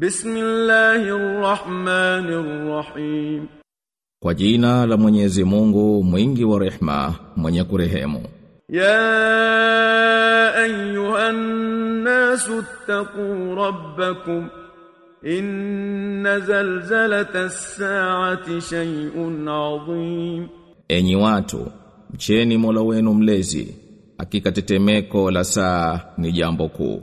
Bismillahirrahmanirrahim. Kwa jina la Mwenyezi Mungu mwingi wa rehema mwenye kurehemu. Ya ayyuhan nasu ittaqu rabbakum inna zalzalata ssaati shay'un 'adhim. Enyi watu, mcheni Mola wenu mlezi, hakika tetemeko la saa ni jambo kuu.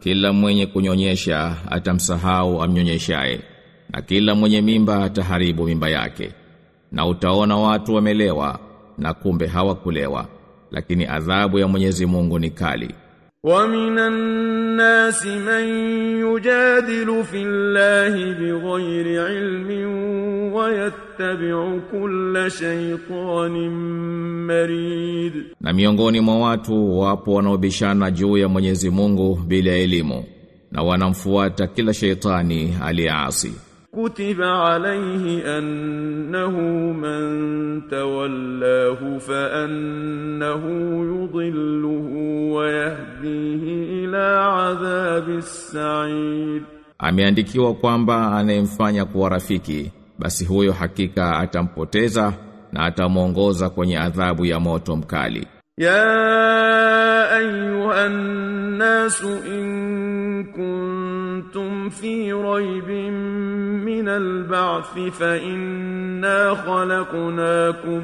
kila mwenye kunyonyesha atamsahau amnyonyeshaye na kila mwenye mimba ataharibu mimba yake na utaona watu wamelewa na kumbe hawakulewa lakini adhabu ya Mwenyezi Mungu ni kali ومن الناس من يجادل في الله بغير علم yattabi'u kulla shaytanin marid. Na miongoni mwa watu wapo wanaobishana juu ya Mwenyezi Mungu bila elimu na wanamfuata kila shaytani aliasi kutiba alayhi annahu man tawallahu fa annahu yudhilluhu wa yahdihi ila adhabis sa'id ameandikiwa kwamba anayemfanya kuwa rafiki basi huyo hakika atampoteza na atamwongoza kwenye adhabu ya moto mkali. Ya ayuhan nasu in kuntum fi raibin min ba'thi fa inna khalaqnakum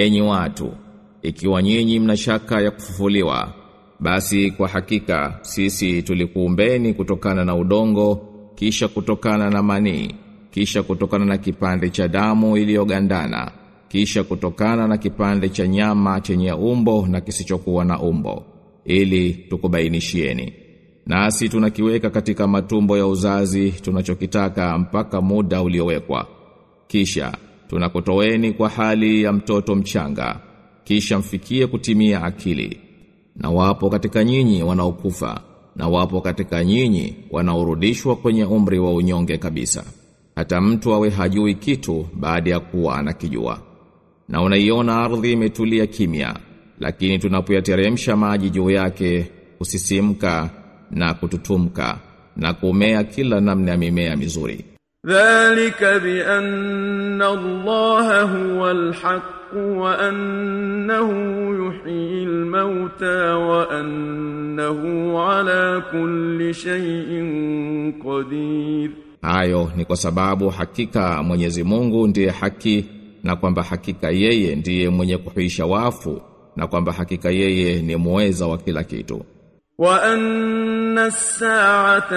enyi watu ikiwa nyinyi mna shaka ya kufufuliwa basi kwa hakika sisi tulikuumbeni kutokana na udongo kisha kutokana na manii kisha kutokana na kipande cha damu iliyogandana kisha kutokana na kipande cha nyama chenye umbo na kisichokuwa na umbo ili tukubainishieni. Nasi tunakiweka katika matumbo ya uzazi tunachokitaka mpaka muda uliowekwa. Kisha tunakutoweni kwa hali ya mtoto mchanga kisha mfikie kutimia akili. Na wapo katika nyinyi wanaokufa na wapo katika nyinyi wanaorudishwa kwenye umri wa unyonge kabisa. Hata mtu awe hajui kitu baada ya kuwa anakijua. Na unaiona ardhi imetulia kimya lakini tunapoyateremsha maji juu yake kusisimka na kututumka na kumea kila namna ya mimea mizuri ذلك بأن الله هو الحق وأنه يحيي الموتى وأنه على كل شيء قدير Hayo ni kwa sababu hakika Mwenyezi Mungu ndiye haki na kwamba hakika yeye ndiye mwenye kuhuisha wafu na kwamba hakika yeye ni muweza wa kila kitu. وأن الساعة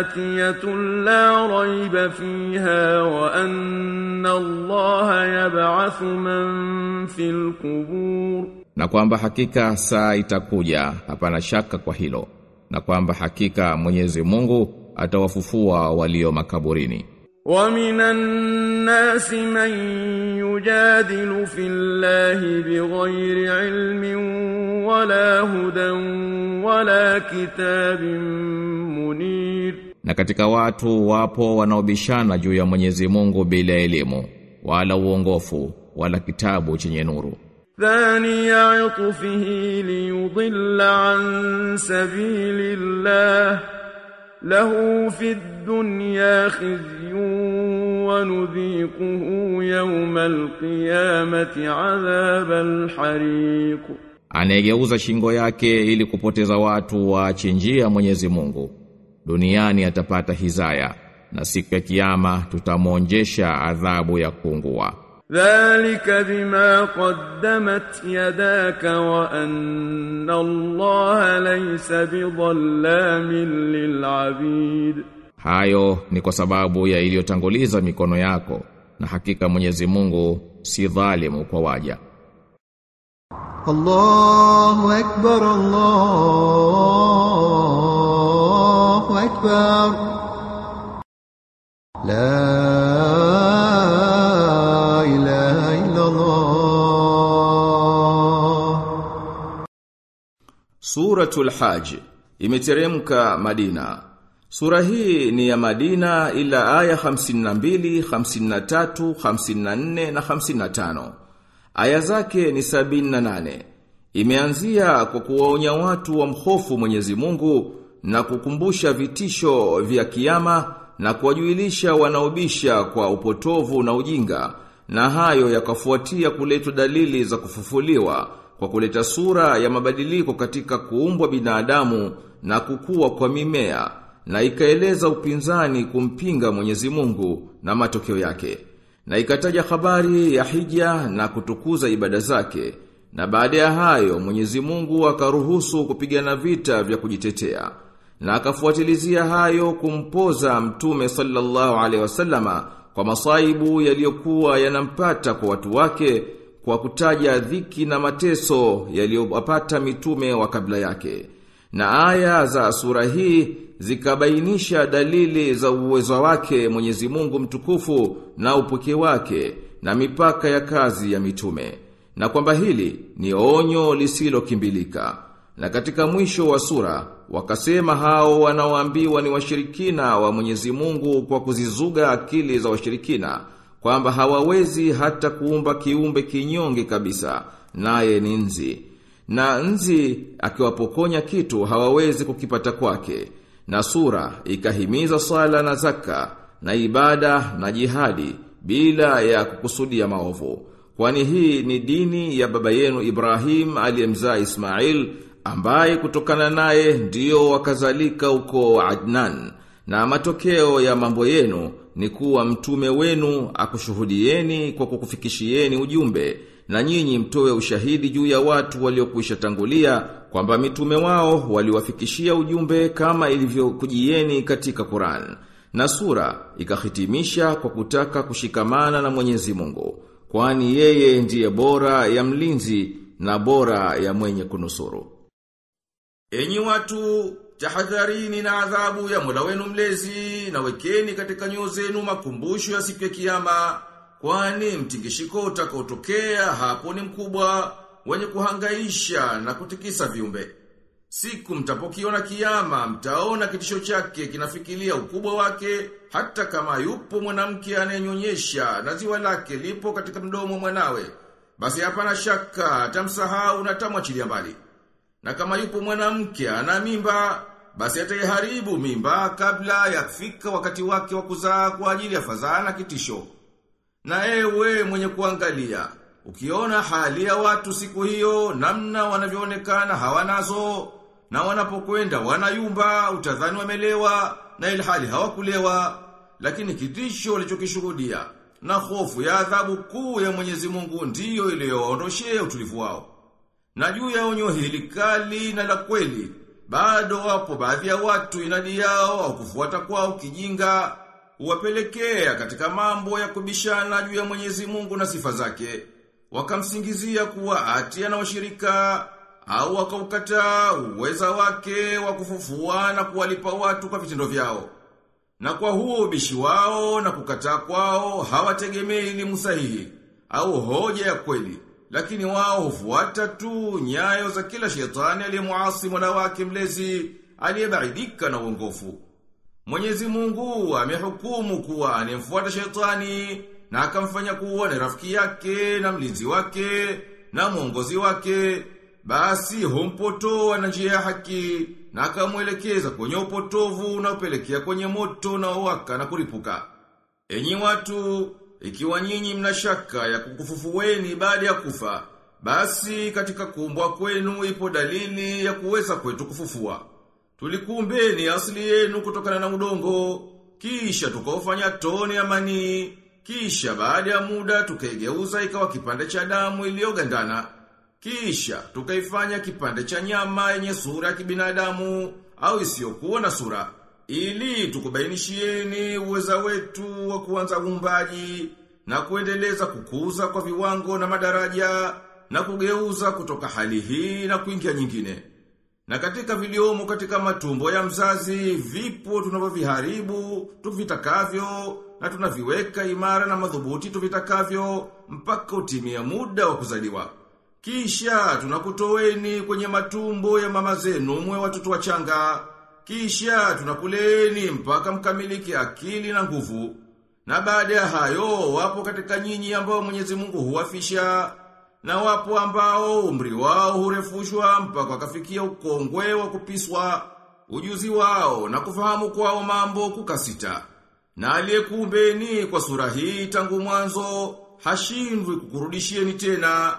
آتية لا ريب فيها وأن الله يبعث من في القبور na kwamba hakika saa itakuja hapana shaka kwa hilo na kwamba hakika Mwenyezi Mungu atawafufua walio makaburini ومن الناس من يجادل في الله بغير علم ولا هدى ولا كتاب منير na katika watu wapo wanaobishana juu ya Mwenyezi Mungu bila elimu wala uongofu wala kitabu chenye nuru ثاني عطفه ليضل عن سبيل الله له في الدنيا خزي ونذيقه يوم القيامة عذاب الحريق anayegeuza shingo yake ili kupoteza watu waache njia ya Mwenyezi Mungu duniani atapata hizaya na siku ya kiyama tutamwonjesha adhabu ya kuungua ذلك بما قدمت يداك وأن الله ليس بظلام للعبيد hayo ni kwa sababu ya iliyotanguliza mikono yako na hakika Mwenyezi Mungu si dhalimu kwa waja الله أكبر الله أكبر لا Suratul Hajj imeteremka Madina. Sura hii ni ya Madina ila aya 52, 53, 54 na 55. Aya zake ni 78. Imeanzia kwa kuwaonya watu wa mhofu Mwenyezi Mungu na kukumbusha vitisho vya kiyama na kuwajuilisha wanaobisha kwa upotovu na ujinga na hayo yakafuatia kuletwa dalili za kufufuliwa kwa kuleta sura ya mabadiliko katika kuumbwa binadamu na kukua kwa mimea na ikaeleza upinzani kumpinga Mwenyezi Mungu na matokeo yake. Na ikataja habari ya hija na kutukuza ibada zake. Na baada ya hayo Mwenyezi Mungu akaruhusu kupigana vita vya kujitetea. Na akafuatilizia hayo kumpoza mtume sallallahu alaihi wasallama kwa masaibu yaliyokuwa yanampata kwa watu wake kwa kutaja dhiki na mateso yaliyowapata mitume wa kabla yake. Na aya za sura hii zikabainisha dalili za uwezo wake Mwenyezi Mungu mtukufu na upweke wake na mipaka ya kazi ya mitume. Na kwamba hili ni onyo lisilokimbilika. Na katika mwisho wa sura wakasema hao wanaoambiwa ni washirikina wa Mwenyezi Mungu kwa kuzizuga akili za washirikina kwamba hawawezi hata kuumba kiumbe kinyonge kabisa naye ni nzi. Na nzi akiwapokonya kitu hawawezi kukipata kwake. Na sura ikahimiza sala na zaka na ibada na jihadi bila ya kukusudia maovu. Kwani hii ni dini ya baba yenu Ibrahim aliyemzaa Ismail ambaye kutokana naye ndiyo wakazalika uko Adnan na matokeo ya mambo yenu ni kuwa mtume wenu akushuhudieni kwa kukufikishieni ujumbe na nyinyi mtoe ushahidi juu ya watu waliokwisha tangulia kwamba mitume wao waliwafikishia ujumbe kama ilivyokujieni katika Qur'an. Na sura ikahitimisha kwa kutaka kushikamana na Mwenyezi Mungu, kwani yeye ndiye bora ya mlinzi na bora ya mwenye kunusuru. Enyi watu, tahadharini na adhabu ya Mola wenu mlezi na wekeni katika nyoyo zenu makumbusho ya siku ya kiyama, kwani mtingishiko utakaotokea hapo ni mkubwa, wenye kuhangaisha na kutikisa viumbe. Siku mtapokiona kiyama, mtaona kitisho chake kinafikilia ukubwa wake, hata kama yupo mwanamke anayenyonyesha na ziwa lake lipo katika mdomo mwanawe, basi hapana shaka atamsahau na tamwachilia mbali. Na kama yupo mwanamke ana mimba, basi ataiharibu mimba kabla ya kufika wakati wake wa kuzaa kwa ajili ya fadhaa na kitisho. Na ewe mwenye kuangalia, ukiona hali ya watu siku hiyo namna wanavyoonekana hawanazo na wanapokwenda wanayumba utadhani wamelewa na ilhali hawakulewa, lakini kitisho walichokishuhudia na hofu ya adhabu kuu ya Mwenyezi Mungu ndiyo iliyoondoshea utulivu wao. Na juu ya onyo hili kali na la kweli, bado wapo baadhi ya watu inadi yao au kufuata kwao kijinga huwapelekea katika mambo ya kubishana juu ya Mwenyezi Mungu na sifa zake wakamsingizia kuwa ati na washirika au wakaukataa uweza wake wa kufufua na kuwalipa watu kwa vitendo vyao. Na kwa huo ubishi wao na kukataa kwao hawategemei elimu sahihi au hoja ya kweli lakini wao hufuata tu nyayo za kila shetani aliyemuasi Mola wake mlezi aliyebaidika na uongofu. Mwenyezi Mungu amehukumu kuwa anemfuata shetani na akamfanya kuwa ni rafiki yake na mlinzi wake na mwongozi wake basi humpotoa na njia ya haki na akamwelekeza kwenye upotovu unaopelekea kwenye moto na waka na kuripuka. Enyi watu, ikiwa nyinyi mna shaka ya kukufufueni baada ya kufa, basi katika kuumbwa kwenu ipo dalili ya kuweza kwetu kufufua. Tulikuumbeni asili yenu kutokana na udongo, kisha tukaufanya tone ya manii, kisha baada ya muda tukaigeuza ikawa kipande cha damu iliyogandana. Kisha tukaifanya kipande cha nyama yenye sura ya kibinadamu au isiyokuwa na sura ili tukubainishieni uweza wetu wa kuanza uumbaji na kuendeleza kukuza kwa viwango na madaraja na kugeuza kutoka hali hii na kuingia nyingine. Na katika viliomo katika matumbo ya mzazi vipo tunavyoviharibu tuvitakavyo na tunaviweka imara na madhubuti tuvitakavyo mpaka utimia muda wa kuzaliwa. Kisha tunakutoweni kwenye matumbo ya mama zenu mwe watoto wachanga. Kisha tunakuleni mpaka mkamiliki akili na nguvu. Na baada ya hayo wapo katika nyinyi ambao Mwenyezi Mungu huwafisha na wapo ambao umri wao hurefushwa mpaka wakafikia ukongwe wa kupiswa ujuzi wao na kufahamu kwao mambo kukasita. Na aliyekuumbeni kwa sura hii tangu mwanzo hashindwi kukurudishieni tena.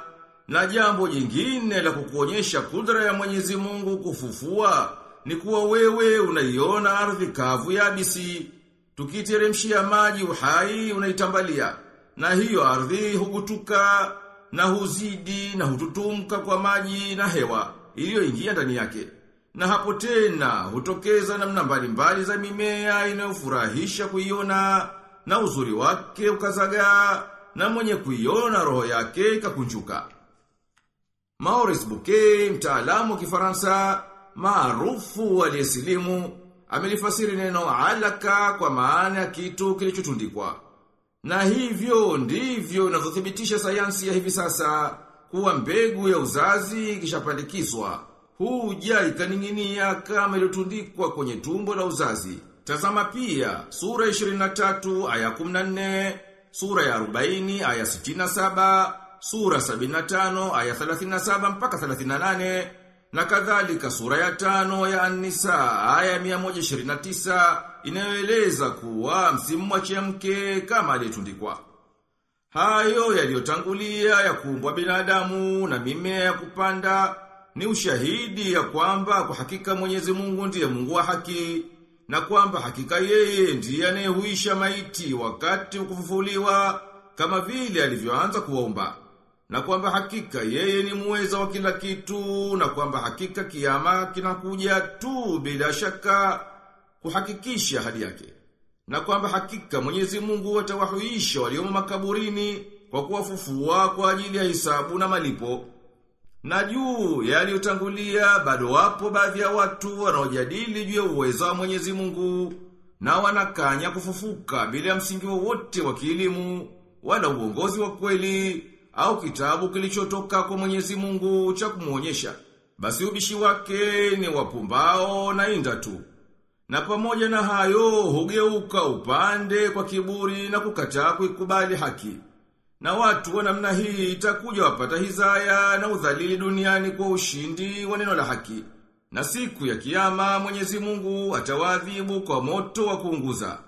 Na jambo jingine la kukuonyesha kudra ya Mwenyezi Mungu kufufua ni kuwa wewe unaiona ardhi kavu ya abisi, tukiteremshia maji uhai unaitambalia, na hiyo ardhi hugutuka na huzidi na hututumka kwa maji na hewa iliyoingia ndani yake. Na hapo tena hutokeza namna mbalimbali za mimea inayofurahisha kuiona na uzuri wake ukazagaa na mwenye kuiona roho yake ikakunjuka. Maurice Bouquet, mtaalamu wa Kifaransa, maarufu aliyesilimu, amelifasiri neno alaka kwa maana kitu kilichotundikwa. Na hivyo ndivyo inavyothibitisha sayansi ya hivi sasa kuwa mbegu ya uzazi ikishapandikizwa huja ikaning'inia kama iliyotundikwa kwenye tumbo la uzazi. Tazama pia sura 23 aya 14, sura ya 40 aya 67, sura 75 aya 37 mpaka 38 na kadhalika sura ya tano ya An-Nisa aya 129 inayoeleza kuwa msimwachie mke kama aliyetundikwa. Hayo yaliyotangulia ya kuumbwa binadamu na mimea ya kupanda ni ushahidi ya kwamba kwa hakika Mwenyezi Mungu ndiye Mungu wa haki na kwamba hakika yeye ndiye anayehuisha maiti wakati wa kufufuliwa kama vile alivyoanza kuwaumba na kwamba hakika yeye ni muweza wa kila kitu na kwamba hakika kiama kinakuja tu bila shaka kuhakikisha hadi yake na kwamba hakika Mwenyezi Mungu atawahuisha waliomo makaburini kwa kuwafufua kwa ajili ya hisabu na malipo. Na juu yaliyotangulia bado wapo baadhi ya watu wanaojadili juu ya uwezo wa Mwenyezi Mungu na wanakanya kufufuka bila msingi wowote wa kielimu wala uongozi wa kweli au kitabu kilichotoka kwa Mwenyezi Mungu cha kumuonyesha. Basi ubishi wake ni wapumbao na inda tu. Na pamoja na hayo hugeuka upande kwa kiburi na kukataa kuikubali haki. Na watu wa namna hii itakuja wapata hizaya na udhalili duniani kwa ushindi wa neno la haki. Na siku ya kiyama Mwenyezi Mungu atawadhibu kwa moto wa kuunguza.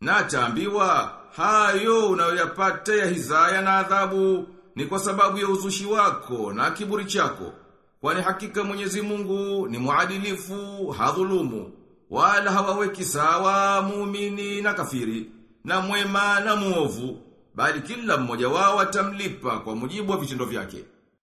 Na ataambiwa hayo unayoyapata ya hizaya na adhabu ni kwa sababu ya uzushi wako na kiburi chako. Kwani hakika Mwenyezi Mungu ni muadilifu, hadhulumu, wala hawaweki sawa muumini na kafiri, na mwema na muovu, bali kila mmoja wao atamlipa kwa mujibu wa vitendo vyake.